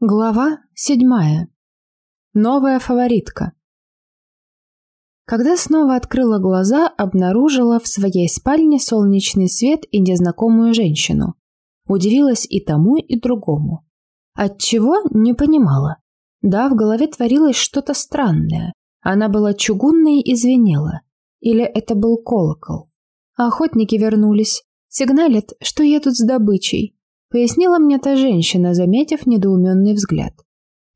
Глава седьмая. Новая фаворитка. Когда снова открыла глаза, обнаружила в своей спальне солнечный свет и незнакомую женщину. Удивилась и тому, и другому. Отчего не понимала. Да, в голове творилось что-то странное. Она была чугунной и звенела. Или это был колокол. Охотники вернулись. Сигналят, что едут с добычей. Пояснила мне та женщина, заметив недоуменный взгляд.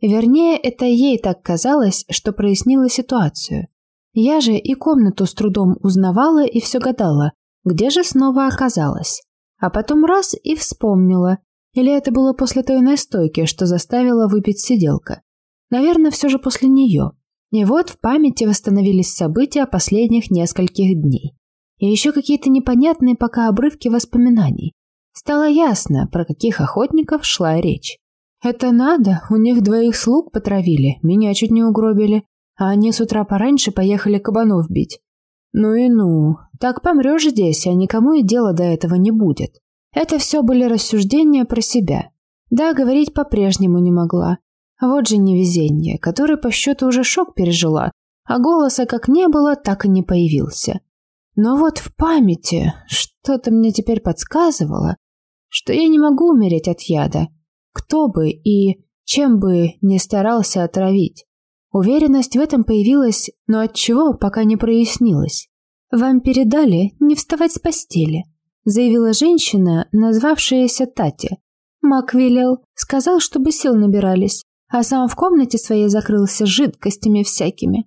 Вернее, это ей так казалось, что прояснила ситуацию. Я же и комнату с трудом узнавала и все гадала, где же снова оказалась. А потом раз и вспомнила. Или это было после той настойки, что заставила выпить сиделка. Наверное, все же после нее. И вот в памяти восстановились события последних нескольких дней. И еще какие-то непонятные пока обрывки воспоминаний. Стало ясно, про каких охотников шла речь. Это надо, у них двоих слуг потравили, меня чуть не угробили, а они с утра пораньше поехали кабанов бить. Ну и ну, так помрешь здесь, а никому и дела до этого не будет. Это все были рассуждения про себя. Да, говорить по-прежнему не могла. Вот же невезение, который по счету уже шок пережила, а голоса как не было, так и не появился. Но вот в памяти что-то мне теперь подсказывало, что я не могу умереть от яда, кто бы и чем бы не старался отравить. Уверенность в этом появилась, но от чего пока не прояснилось. «Вам передали не вставать с постели», заявила женщина, назвавшаяся Тати. Мак велел, сказал, чтобы сил набирались, а сам в комнате своей закрылся жидкостями всякими.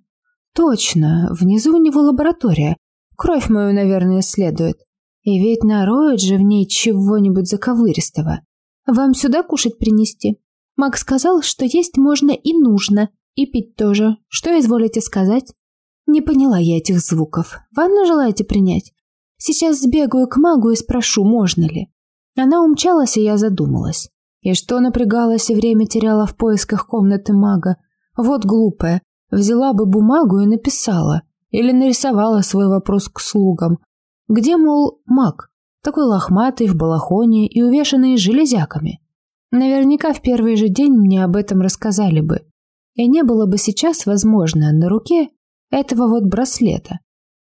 Точно, внизу у него лаборатория. Кровь мою, наверное, исследует. И ведь нароют же в ней чего-нибудь заковыристого. Вам сюда кушать принести? Мак сказал, что есть можно и нужно, и пить тоже. Что изволите сказать? Не поняла я этих звуков. Ванну желаете принять? Сейчас сбегаю к магу и спрошу, можно ли. Она умчалась, и я задумалась. И что напрягалась и время теряла в поисках комнаты мага? Вот глупая. Взяла бы бумагу и написала. Или нарисовала свой вопрос к слугам. Где, мол, маг? Такой лохматый, в балахоне и увешанный железяками. Наверняка в первый же день мне об этом рассказали бы. И не было бы сейчас, возможно, на руке этого вот браслета.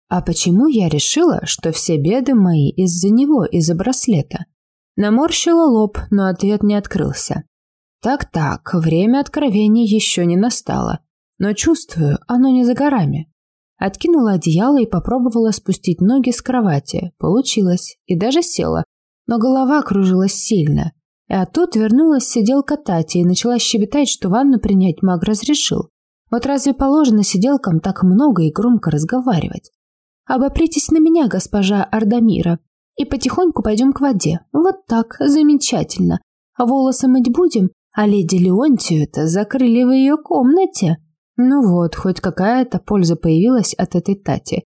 А почему я решила, что все беды мои из-за него, из-за браслета? Наморщила лоб, но ответ не открылся. Так-так, время откровений еще не настало. Но чувствую, оно не за горами. Откинула одеяло и попробовала спустить ноги с кровати. Получилось. И даже села. Но голова кружилась сильно. А тут вернулась сиделка Тати и начала щебетать, что ванну принять маг разрешил. Вот разве положено сиделкам так много и громко разговаривать? Обопритесь на меня, госпожа Ардамира, и потихоньку пойдем к воде. Вот так, замечательно. А волосы мыть будем, а леди Леонтию-то закрыли в ее комнате. Ну вот, хоть какая-то польза появилась от этой Тати.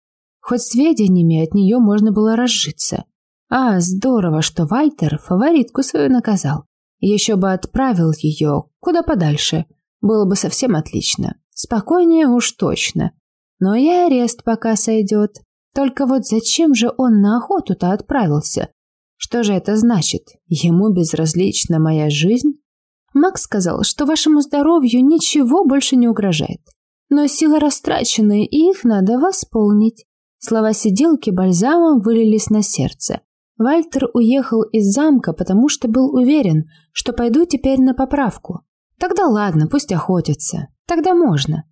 Хоть сведениями от нее можно было разжиться. А, здорово, что Вальтер фаворитку свою наказал. Еще бы отправил ее куда подальше. Было бы совсем отлично. Спокойнее уж точно. Но и арест пока сойдет. Только вот зачем же он на охоту-то отправился? Что же это значит? Ему безразлична моя жизнь? Макс сказал, что вашему здоровью ничего больше не угрожает. Но силы растрачены, и их надо восполнить. Слова сиделки бальзамом вылились на сердце. Вальтер уехал из замка, потому что был уверен, что пойду теперь на поправку. Тогда ладно, пусть охотятся. Тогда можно.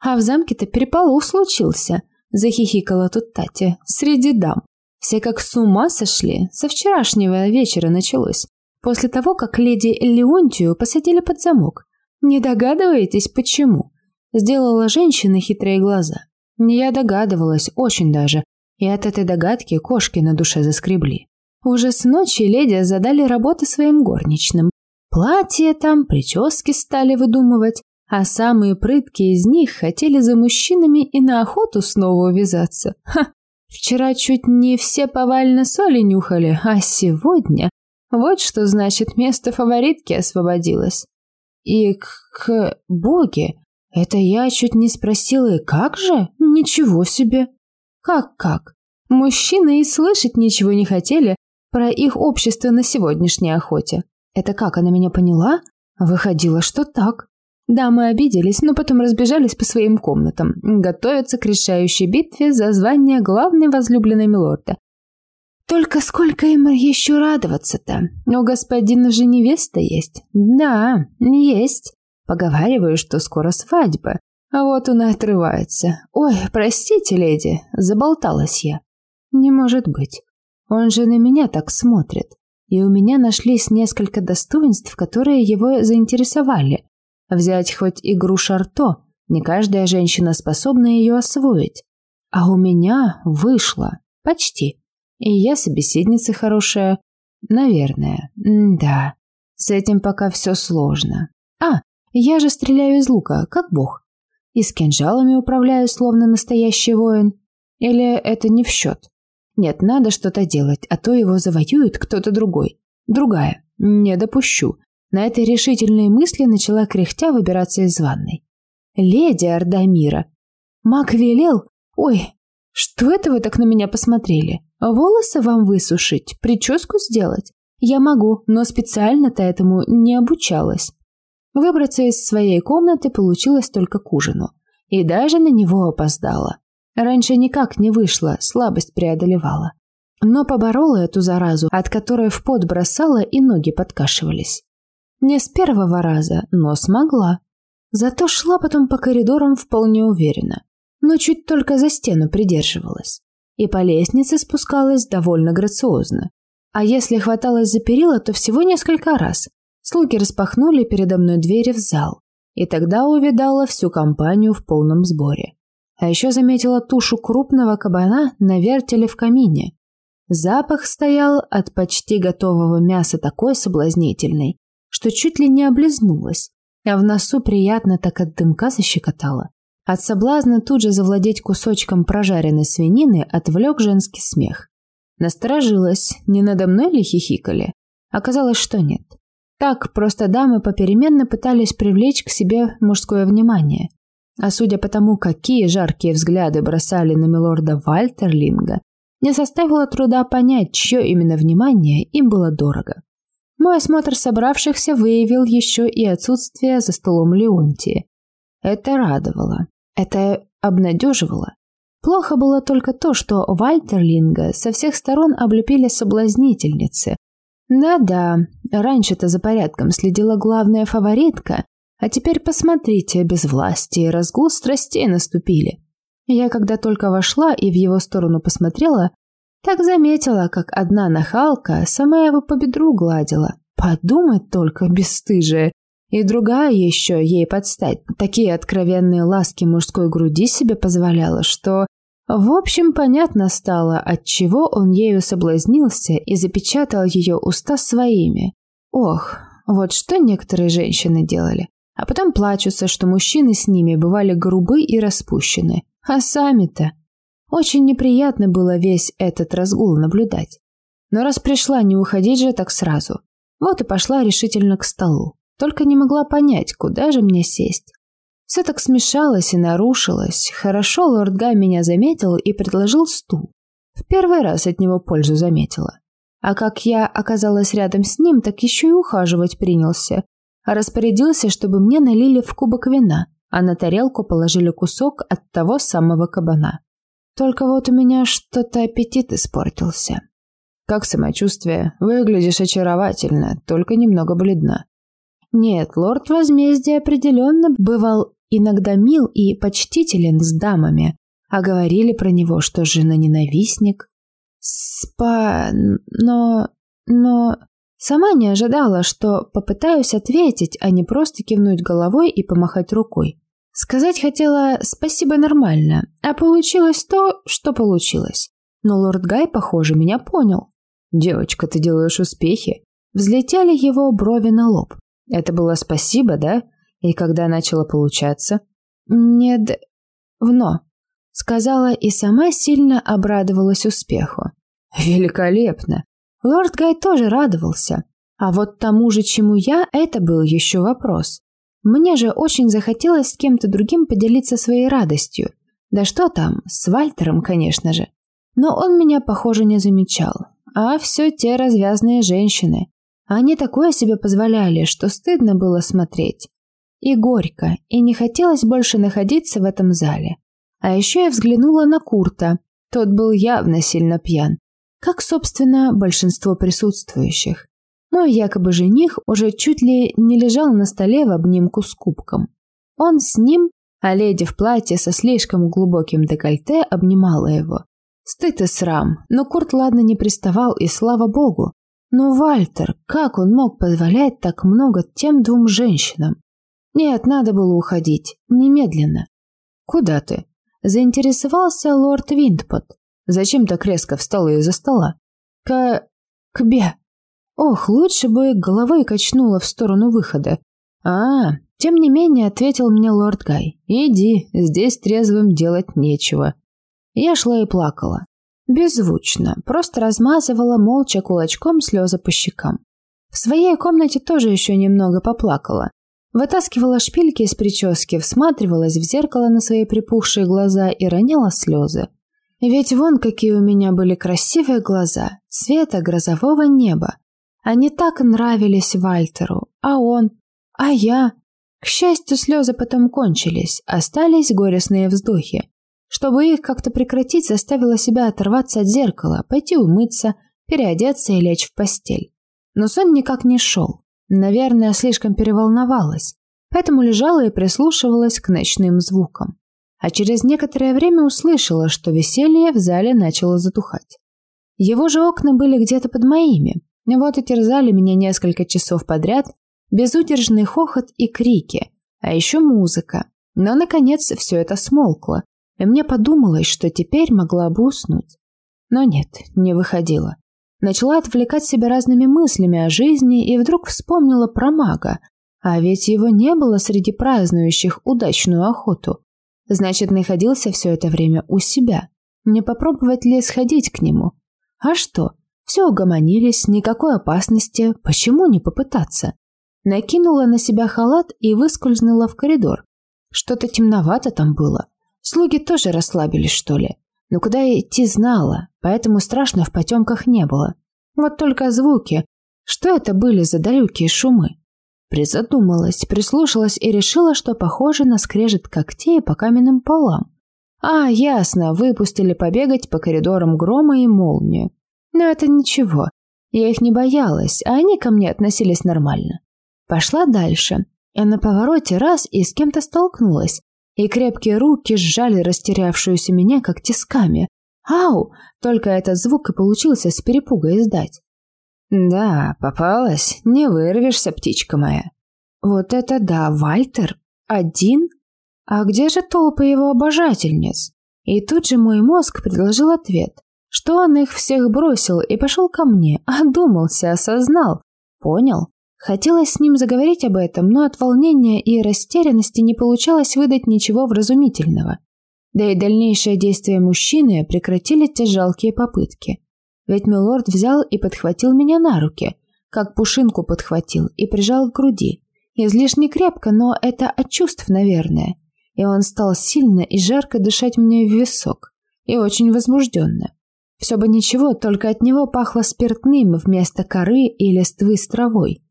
А в замке-то переполох случился, захихикала тут Татя, среди дам. Все как с ума сошли, со вчерашнего вечера началось после того, как леди Леонтию посадили под замок. Не догадываетесь, почему? Сделала женщина хитрые глаза. Я догадывалась, очень даже, и от этой догадки кошки на душе заскребли. Уже с ночи леди задали работы своим горничным. Платья там, прически стали выдумывать, а самые прыткие из них хотели за мужчинами и на охоту снова увязаться. Ха! Вчера чуть не все повально соли нюхали, а сегодня вот что значит место фаворитки освободилось. И к, к боге, это я чуть не спросила, и как же? Ничего себе. Как-как? Мужчины и слышать ничего не хотели про их общество на сегодняшней охоте. Это как, она меня поняла? Выходило, что так. Да, мы обиделись, но потом разбежались по своим комнатам, готовятся к решающей битве за звание главной возлюбленной милорда. Только сколько им еще радоваться-то? У господина же невеста есть. Да, есть. Поговариваю, что скоро свадьба. А вот он отрывается. Ой, простите, леди, заболталась я. Не может быть. Он же на меня так смотрит. И у меня нашлись несколько достоинств, которые его заинтересовали. Взять хоть игру Шарто, не каждая женщина способна ее освоить. А у меня вышло. Почти. И я собеседница хорошая. Наверное. М да. С этим пока все сложно. А, я же стреляю из лука, как бог. И с кинжалами управляю, словно настоящий воин. Или это не в счет? Нет, надо что-то делать, а то его завоюет кто-то другой. Другая. Не допущу. На этой решительной мысли начала кряхтя выбираться из ванной. «Леди Ардамира!» Мак велел... Ой, что это вы так на меня посмотрели? Волосы вам высушить, прическу сделать? Я могу, но специально-то этому не обучалась. Выбраться из своей комнаты получилось только к ужину. И даже на него опоздала. Раньше никак не вышло, слабость преодолевала. Но поборола эту заразу, от которой в пот бросала и ноги подкашивались. Не с первого раза, но смогла. Зато шла потом по коридорам вполне уверенно, но чуть только за стену придерживалась. И по лестнице спускалась довольно грациозно. А если хваталась за перила, то всего несколько раз. Слуги распахнули передо мной двери в зал, и тогда увидала всю компанию в полном сборе. А еще заметила тушу крупного кабана на вертеле в камине. Запах стоял от почти готового мяса такой соблазнительный, что чуть ли не облизнулась, а в носу приятно так от дымка защекотало. От соблазна тут же завладеть кусочком прожаренной свинины отвлек женский смех. Насторожилась, не надо мной ли хихикали? Оказалось, что нет. Так, просто дамы попеременно пытались привлечь к себе мужское внимание. А судя по тому, какие жаркие взгляды бросали на милорда Вальтерлинга, не составило труда понять, чье именно внимание им было дорого. Мой осмотр собравшихся выявил еще и отсутствие за столом Леонтии. Это радовало. Это обнадеживало. Плохо было только то, что Вальтерлинга со всех сторон облепили соблазнительницы. Да-да, раньше-то за порядком следила главная фаворитка, а теперь посмотрите, без власти и разгул страстей наступили. Я когда только вошла и в его сторону посмотрела, так заметила, как одна нахалка сама его по бедру гладила. Подумать только, бесстыжая. И другая еще ей подстать. Такие откровенные ласки мужской груди себе позволяла, что... В общем, понятно стало, от чего он ею соблазнился и запечатал ее уста своими. Ох, вот что некоторые женщины делали. А потом плачутся, что мужчины с ними бывали грубы и распущены. А сами-то... Очень неприятно было весь этот разгул наблюдать. Но раз пришла, не уходить же так сразу. Вот и пошла решительно к столу. Только не могла понять, куда же мне сесть. Все так смешалось и нарушилось. Хорошо лорд Гай меня заметил и предложил стул. В первый раз от него пользу заметила. А как я оказалась рядом с ним, так еще и ухаживать принялся. Распорядился, чтобы мне налили в кубок вина, а на тарелку положили кусок от того самого кабана. Только вот у меня что-то аппетит испортился. Как самочувствие? Выглядишь очаровательно, только немного бледна. Нет, лорд возмездия определенно бывал иногда мил и почтителен с дамами, а говорили про него, что жена-ненавистник. Спа... но... но... Сама не ожидала, что попытаюсь ответить, а не просто кивнуть головой и помахать рукой. Сказать хотела «спасибо нормально», а получилось то, что получилось. Но лорд Гай, похоже, меня понял. «Девочка, ты делаешь успехи». Взлетели его брови на лоб. Это было спасибо, да? И когда начало получаться? Нет, вно. Сказала и сама сильно обрадовалась успеху. Великолепно. Лорд Гай тоже радовался. А вот тому же, чему я, это был еще вопрос. Мне же очень захотелось с кем-то другим поделиться своей радостью. Да что там, с Вальтером, конечно же. Но он меня, похоже, не замечал. А все те развязные женщины. Они такое себе позволяли, что стыдно было смотреть. И горько, и не хотелось больше находиться в этом зале. А еще я взглянула на Курта. Тот был явно сильно пьян. Как, собственно, большинство присутствующих. Мой якобы жених уже чуть ли не лежал на столе в обнимку с кубком. Он с ним, а леди в платье со слишком глубоким декольте обнимала его. Стыд и срам, но Курт ладно не приставал, и слава богу. Но Вальтер, как он мог позволять так много тем двум женщинам? Нет, надо было уходить. Немедленно. Куда ты? Заинтересовался лорд Винтпот. Зачем так резко встал из-за стола? К... к Бе. Ох, лучше бы головой качнула в сторону выхода. А, тем не менее, ответил мне лорд Гай. Иди, здесь трезвым делать нечего. Я шла и плакала. Беззвучно, просто размазывала молча кулачком слезы по щекам. В своей комнате тоже еще немного поплакала. Вытаскивала шпильки из прически, всматривалась в зеркало на свои припухшие глаза и роняла слезы. Ведь вон какие у меня были красивые глаза, цвета грозового неба. Они так нравились Вальтеру, а он, а я. К счастью, слезы потом кончились, остались горестные вздохи. Чтобы их как-то прекратить, заставила себя оторваться от зеркала, пойти умыться, переодеться и лечь в постель. Но сон никак не шел. Наверное, слишком переволновалась, поэтому лежала и прислушивалась к ночным звукам. А через некоторое время услышала, что веселье в зале начало затухать. Его же окна были где-то под моими, вот и терзали меня несколько часов подряд, безудержный хохот и крики, а еще музыка. Но, наконец, все это смолкло, и мне подумалось, что теперь могла бы уснуть. Но нет, не выходила. Начала отвлекать себя разными мыслями о жизни и вдруг вспомнила про мага. А ведь его не было среди празднующих удачную охоту. Значит, находился все это время у себя. Не попробовать ли сходить к нему? А что? Все угомонились, никакой опасности, почему не попытаться? Накинула на себя халат и выскользнула в коридор. Что-то темновато там было. Слуги тоже расслабились, что ли. Но куда идти знала, поэтому страшно в потемках не было. Вот только звуки. Что это были за далекие шумы? Призадумалась, прислушалась и решила, что похоже на скрежет когтей по каменным полам. А, ясно, выпустили побегать по коридорам грома и молнию. Но это ничего. Я их не боялась, а они ко мне относились нормально. Пошла дальше, а на повороте раз и с кем-то столкнулась и крепкие руки сжали растерявшуюся меня, как тисками. «Ау!» Только этот звук и получился с перепуга издать. «Да, попалась. Не вырвешься, птичка моя». «Вот это да, Вальтер? Один? А где же толпа его обожательниц?» И тут же мой мозг предложил ответ, что он их всех бросил и пошел ко мне, одумался, осознал. Понял? Хотелось с ним заговорить об этом, но от волнения и растерянности не получалось выдать ничего вразумительного. Да и дальнейшее действие мужчины прекратили те жалкие попытки. Ведь милорд взял и подхватил меня на руки, как пушинку подхватил и прижал к груди. Излишне крепко, но это от чувств, наверное. И он стал сильно и жарко дышать мне в висок. И очень возбужденно. Все бы ничего, только от него пахло спиртным вместо коры и листвы с травой.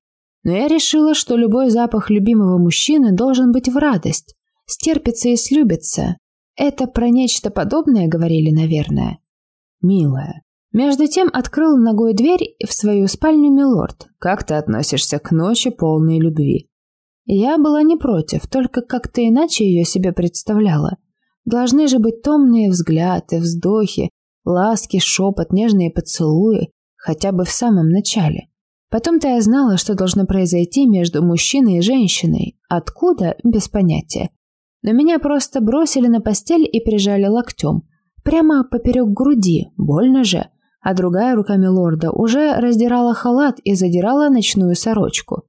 Но я решила, что любой запах любимого мужчины должен быть в радость. Стерпится и слюбится. Это про нечто подобное говорили, наверное. Милая. Между тем открыл ногой дверь в свою спальню милорд. Как ты относишься к ночи полной любви? Я была не против, только как-то иначе ее себе представляла. Должны же быть томные взгляды, вздохи, ласки, шепот, нежные поцелуи, хотя бы в самом начале. Потом-то я знала, что должно произойти между мужчиной и женщиной. Откуда – без понятия. Но меня просто бросили на постель и прижали локтем. Прямо поперек груди, больно же. А другая руками лорда уже раздирала халат и задирала ночную сорочку.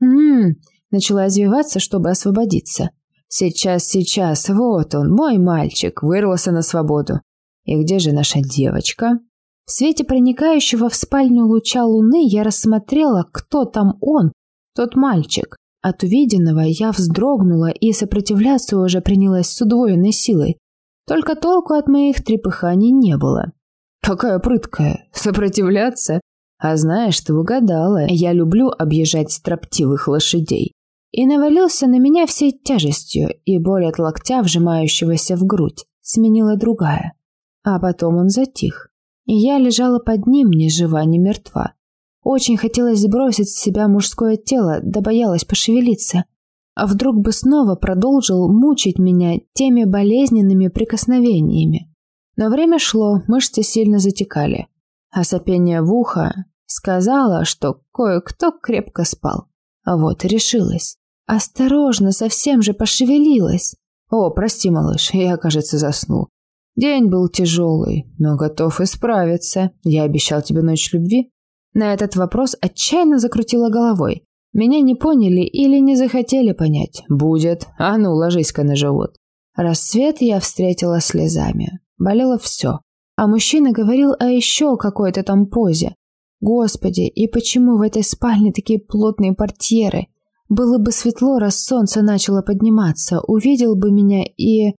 «Ммм», начала извиваться, чтобы освободиться. «Сейчас, сейчас, вот он, мой мальчик, вырвался на свободу. И где же наша девочка?» В свете проникающего в спальню луча луны я рассмотрела, кто там он, тот мальчик. От увиденного я вздрогнула и сопротивляться уже принялась с удвоенной силой. Только толку от моих трепыханий не было. «Какая прыткая! Сопротивляться? А знаешь, ты угадала, я люблю объезжать строптивых лошадей. И навалился на меня всей тяжестью, и боль от локтя, вжимающегося в грудь, сменила другая. А потом он затих. И я лежала под ним, ни жива, ни мертва. Очень хотелось сбросить с себя мужское тело, да боялась пошевелиться. А вдруг бы снова продолжил мучить меня теми болезненными прикосновениями. Но время шло, мышцы сильно затекали. А сопение в ухо сказала, что кое-кто крепко спал. А вот решилась. Осторожно, совсем же пошевелилась. О, прости, малыш, я, кажется, заснул. День был тяжелый, но готов исправиться. Я обещал тебе ночь любви. На этот вопрос отчаянно закрутила головой. Меня не поняли или не захотели понять. Будет. А ну, ложись-ка на живот. Рассвет я встретила слезами. Болело все. А мужчина говорил о еще какой-то там позе. Господи, и почему в этой спальне такие плотные портьеры? Было бы светло, раз солнце начало подниматься, увидел бы меня и...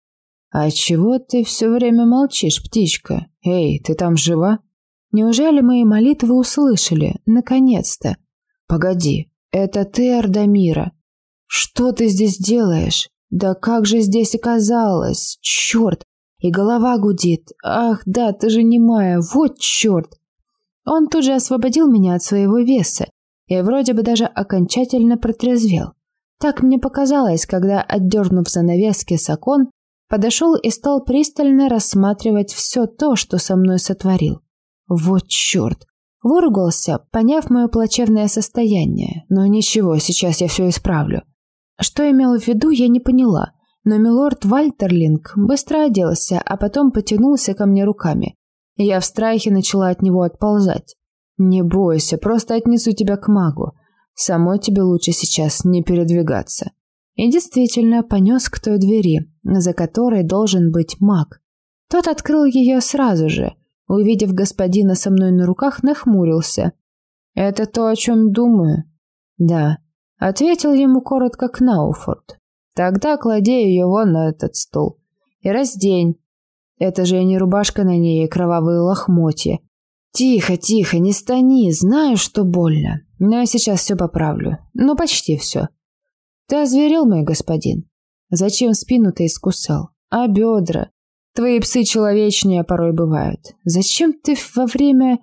«А чего ты все время молчишь, птичка? Эй, ты там жива?» Неужели мои молитвы услышали? Наконец-то. Погоди, это ты, Ардамира? Что ты здесь делаешь? Да как же здесь оказалось? Черт! И голова гудит. Ах, да, ты же не Майя, вот черт! Он тут же освободил меня от своего веса и вроде бы даже окончательно протрезвел. Так мне показалось, когда, отдернув занавески с окон, подошел и стал пристально рассматривать все то, что со мной сотворил. Вот черт! Выругался, поняв мое плачевное состояние. Но ничего, сейчас я все исправлю. Что имел в виду, я не поняла. Но милорд Вальтерлинг быстро оделся, а потом потянулся ко мне руками. Я в страхе начала от него отползать. «Не бойся, просто отнесу тебя к магу. Самой тебе лучше сейчас не передвигаться». И действительно понес к той двери, за которой должен быть маг. Тот открыл ее сразу же – Увидев господина со мной на руках, нахмурился. «Это то, о чем думаю?» «Да», — ответил ему коротко Кнауфорд. «Тогда клади ее вон на этот стол. И раздень. Это же не рубашка на ней и кровавые лохмотья. Тихо, тихо, не стани, знаю, что больно. Но я сейчас все поправлю. Ну, почти все. Ты озверел, мой господин? Зачем спину ты искусал? А бедра? Твои псы человечнее порой бывают. Зачем ты во время...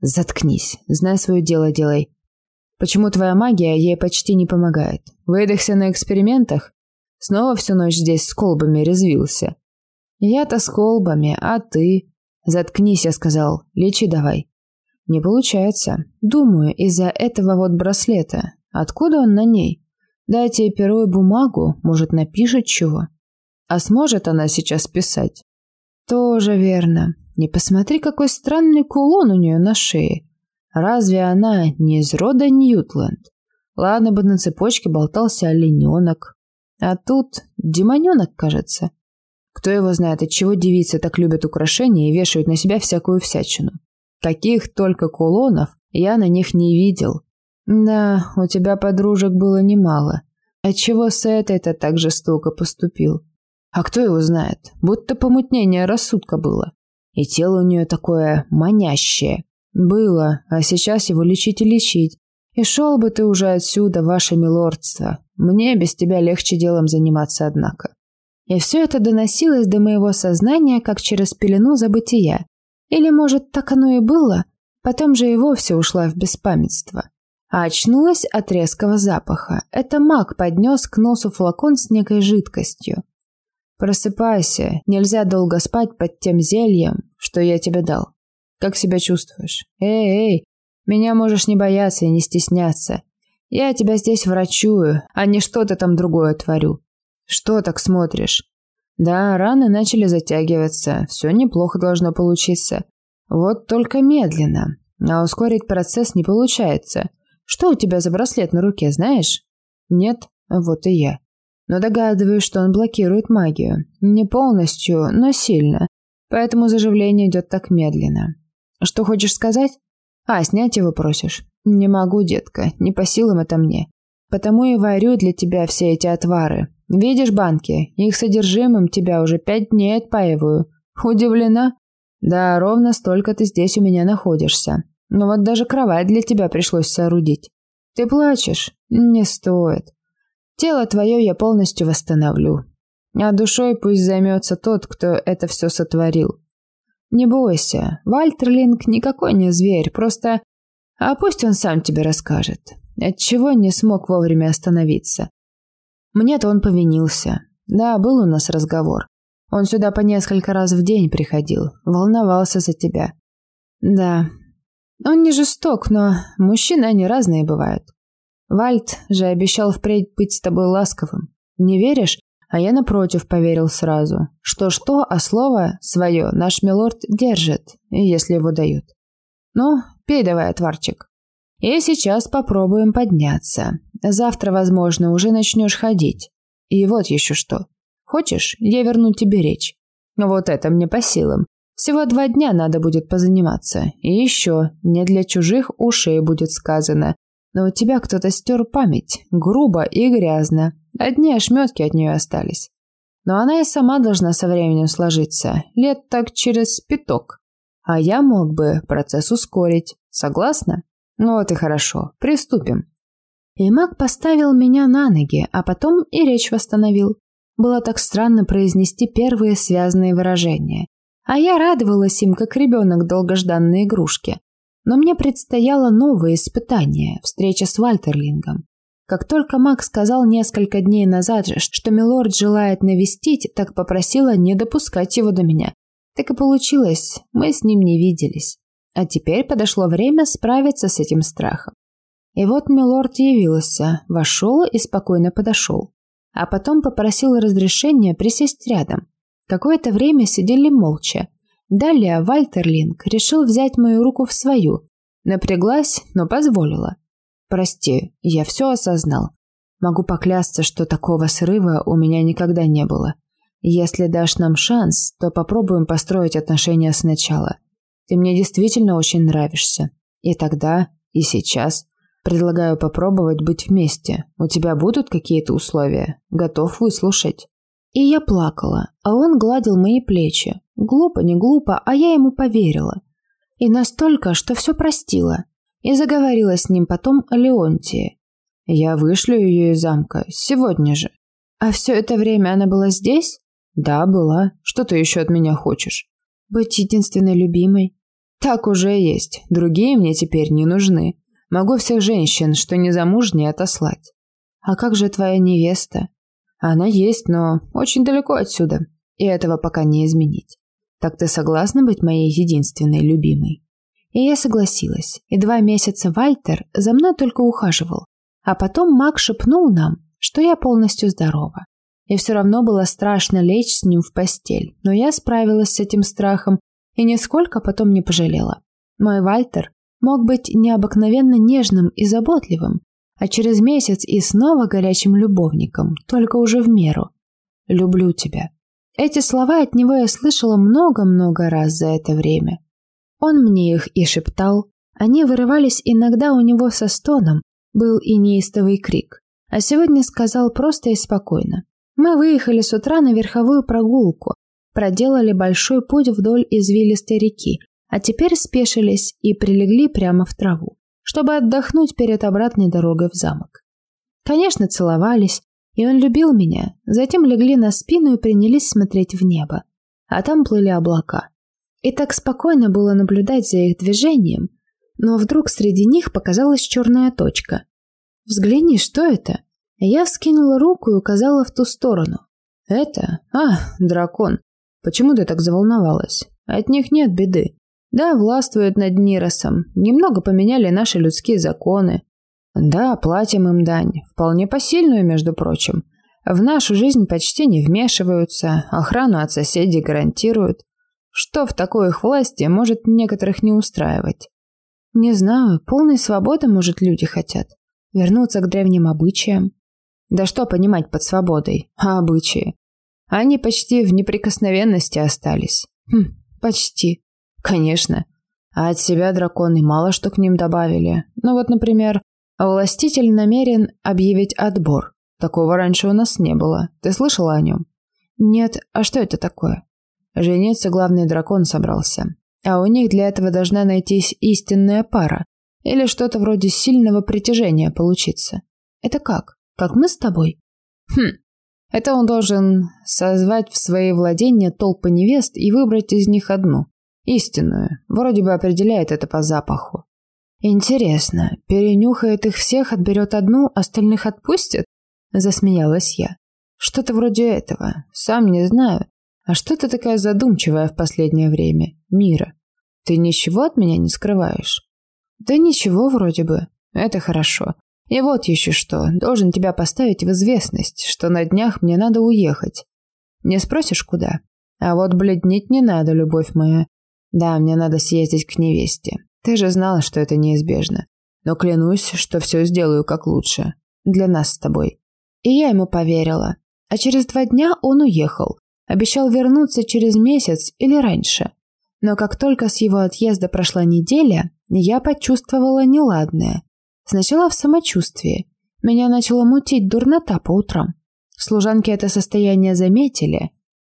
Заткнись, знай свое дело делай. Почему твоя магия ей почти не помогает? Выдохся на экспериментах? Снова всю ночь здесь с колбами резвился. Я-то с колбами, а ты... Заткнись, я сказал, лечи давай. Не получается. Думаю, из-за этого вот браслета. Откуда он на ней? Дайте ей перо и бумагу, может, напишет чего. А сможет она сейчас писать? Тоже верно. Не посмотри, какой странный кулон у нее на шее. Разве она не из рода Ньютленд? Ладно бы на цепочке болтался олененок. А тут демоненок, кажется. Кто его знает, от чего девицы так любят украшения и вешают на себя всякую всячину. Каких только кулонов я на них не видел. Да, у тебя подружек было немало. Отчего с этой-то так жестоко поступил? А кто его знает? Будто помутнение рассудка было. И тело у нее такое манящее. Было, а сейчас его лечить и лечить. И шел бы ты уже отсюда, ваше милордство. Мне без тебя легче делом заниматься, однако. И все это доносилось до моего сознания, как через пелену забытия. Или, может, так оно и было, потом же и вовсе ушла в беспамятство. А очнулась от резкого запаха. Это маг поднес к носу флакон с некой жидкостью. Просыпайся, нельзя долго спать под тем зельем, что я тебе дал. Как себя чувствуешь? Эй, эй, меня можешь не бояться и не стесняться. Я тебя здесь врачую, а не что-то там другое творю. Что так смотришь? Да, раны начали затягиваться, все неплохо должно получиться. Вот только медленно, а ускорить процесс не получается. Что у тебя за браслет на руке, знаешь? Нет, вот и я но догадываюсь, что он блокирует магию. Не полностью, но сильно. Поэтому заживление идет так медленно. Что хочешь сказать? А, снять его просишь? Не могу, детка, не по силам это мне. Потому и варю для тебя все эти отвары. Видишь банки? Их содержимым тебя уже пять дней отпаиваю. Удивлена? Да, ровно столько ты здесь у меня находишься. Но вот даже кровать для тебя пришлось соорудить. Ты плачешь? Не стоит. Тело твое я полностью восстановлю. А душой пусть займется тот, кто это все сотворил. Не бойся, Вальтерлинг никакой не зверь, просто... А пусть он сам тебе расскажет, отчего не смог вовремя остановиться. Мне-то он повинился. Да, был у нас разговор. Он сюда по несколько раз в день приходил, волновался за тебя. Да, он не жесток, но мужчины они разные бывают. Вальт же обещал впредь быть с тобой ласковым. Не веришь? А я, напротив, поверил сразу. Что-что, а слово свое наш милорд держит, если его дают. Ну, пей давай, отварчик. И сейчас попробуем подняться. Завтра, возможно, уже начнешь ходить. И вот еще что. Хочешь, я верну тебе речь? Вот это мне по силам. Всего два дня надо будет позаниматься. И еще, не для чужих ушей будет сказано. Но у тебя кто-то стер память. Грубо и грязно. Одни ошметки от нее остались. Но она и сама должна со временем сложиться, лет так через пяток. А я мог бы процесс ускорить. Согласна? Ну вот и хорошо. Приступим. И маг поставил меня на ноги, а потом и речь восстановил. Было так странно произнести первые связанные выражения. А я радовалась им, как ребенок долгожданной игрушки. Но мне предстояло новое испытание – встреча с Вальтерлингом. Как только Мак сказал несколько дней назад, что Милорд желает навестить, так попросила не допускать его до меня. Так и получилось, мы с ним не виделись. А теперь подошло время справиться с этим страхом. И вот Милорд явился, вошел и спокойно подошел. А потом попросил разрешения присесть рядом. Какое-то время сидели молча. Далее Вальтерлинг решил взять мою руку в свою. Напряглась, но позволила. Прости, я все осознал. Могу поклясться, что такого срыва у меня никогда не было. Если дашь нам шанс, то попробуем построить отношения сначала. Ты мне действительно очень нравишься. И тогда, и сейчас. Предлагаю попробовать быть вместе. У тебя будут какие-то условия? Готов выслушать. И я плакала, а он гладил мои плечи. Глупо, не глупо, а я ему поверила. И настолько, что все простила и заговорила с ним потом о Леонтии. Я вышлю ее из замка сегодня же. А все это время она была здесь? Да, была. Что ты еще от меня хочешь? Быть единственной любимой. Так уже есть. Другие мне теперь не нужны. Могу всех женщин, что не замужние, отослать. А как же твоя невеста? Она есть, но очень далеко отсюда. И этого пока не изменить. Так ты согласна быть моей единственной любимой? И я согласилась, и два месяца Вальтер за мной только ухаживал. А потом Мак шепнул нам, что я полностью здорова. И все равно было страшно лечь с ним в постель, но я справилась с этим страхом и нисколько потом не пожалела. Мой Вальтер мог быть необыкновенно нежным и заботливым, а через месяц и снова горячим любовником, только уже в меру. «Люблю тебя». Эти слова от него я слышала много-много раз за это время. Он мне их и шептал. Они вырывались иногда у него со стоном, был и неистовый крик. А сегодня сказал просто и спокойно. Мы выехали с утра на верховую прогулку, проделали большой путь вдоль извилистой реки, а теперь спешились и прилегли прямо в траву, чтобы отдохнуть перед обратной дорогой в замок. Конечно, целовались, и он любил меня, затем легли на спину и принялись смотреть в небо. А там плыли облака. И так спокойно было наблюдать за их движением, но вдруг среди них показалась черная точка. «Взгляни, что это?» Я вскинула руку и указала в ту сторону. «Это? А, дракон. Почему ты так заволновалась? От них нет беды. Да, властвуют над Ниросом. Немного поменяли наши людские законы. Да, платим им дань. Вполне посильную, между прочим. В нашу жизнь почти не вмешиваются, охрану от соседей гарантируют. Что в такой их власти может некоторых не устраивать? Не знаю, полной свободы, может, люди хотят. Вернуться к древним обычаям. Да что понимать под свободой, а обычаи? Они почти в неприкосновенности остались. Хм, почти. Конечно. А от себя драконы мало что к ним добавили. Ну вот, например, властитель намерен объявить отбор. Такого раньше у нас не было. Ты слышала о нем? Нет, а что это такое? Жениться главный дракон собрался. А у них для этого должна найтись истинная пара. Или что-то вроде сильного притяжения получиться. Это как? Как мы с тобой? Хм. Это он должен созвать в свои владения толпы невест и выбрать из них одну. Истинную. Вроде бы определяет это по запаху. Интересно, перенюхает их всех, отберет одну, остальных отпустит? Засмеялась я. Что-то вроде этого. Сам не знаю. А что ты такая задумчивая в последнее время, Мира? Ты ничего от меня не скрываешь? Да ничего вроде бы. Это хорошо. И вот еще что. Должен тебя поставить в известность, что на днях мне надо уехать. Не спросишь, куда? А вот бледнеть не надо, любовь моя. Да, мне надо съездить к невесте. Ты же знала, что это неизбежно. Но клянусь, что все сделаю как лучше. Для нас с тобой. И я ему поверила. А через два дня он уехал. Обещал вернуться через месяц или раньше. Но как только с его отъезда прошла неделя, я почувствовала неладное. Сначала в самочувствии. Меня начало мутить дурнота по утрам. Служанки это состояние заметили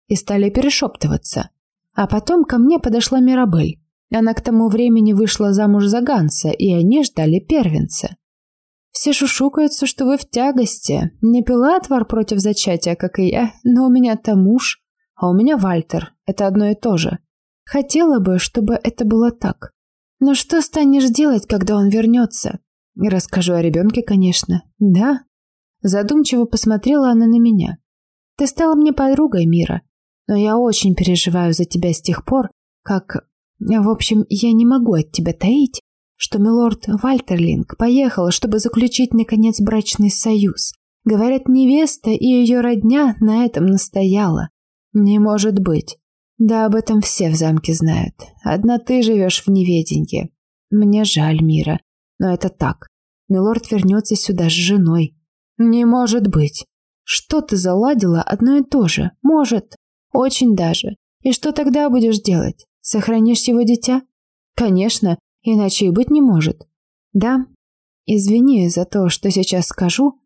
и стали перешептываться. А потом ко мне подошла Мирабель. Она к тому времени вышла замуж за Ганса, и они ждали первенца. Все шушукаются, что вы в тягости. Не пила отвар против зачатия, как и я, но у меня-то муж, а у меня Вальтер. Это одно и то же. Хотела бы, чтобы это было так. Но что станешь делать, когда он вернется? Расскажу о ребенке, конечно. Да? Задумчиво посмотрела она на меня. Ты стала мне подругой мира, но я очень переживаю за тебя с тех пор, как в общем, я не могу от тебя таить, что милорд Вальтерлинг поехал, чтобы заключить, наконец, брачный союз. Говорят, невеста и ее родня на этом настояла. Не может быть. Да об этом все в замке знают. Одна ты живешь в неведенье. Мне жаль, Мира, но это так. Милорд вернется сюда с женой. Не может быть. Что ты заладила одно и то же? Может. Очень даже. И что тогда будешь делать? Сохранишь его дитя? Конечно, иначе и быть не может. Да. Извини за то, что сейчас скажу.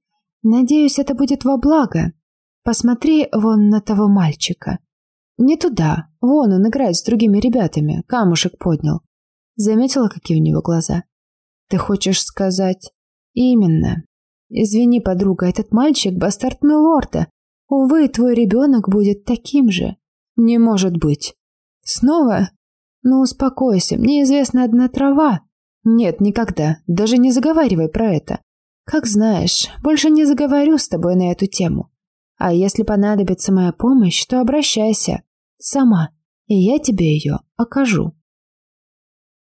Надеюсь, это будет во благо. Посмотри вон на того мальчика. Не туда. Вон он играет с другими ребятами. Камушек поднял. Заметила, какие у него глаза? Ты хочешь сказать? Именно. Извини, подруга, этот мальчик – бастард Милорда. Увы, твой ребенок будет таким же. Не может быть. Снова? Ну, успокойся, мне известна одна трава. Нет, никогда. Даже не заговаривай про это. Как знаешь, больше не заговорю с тобой на эту тему. А если понадобится моя помощь, то обращайся. Сама. И я тебе ее окажу.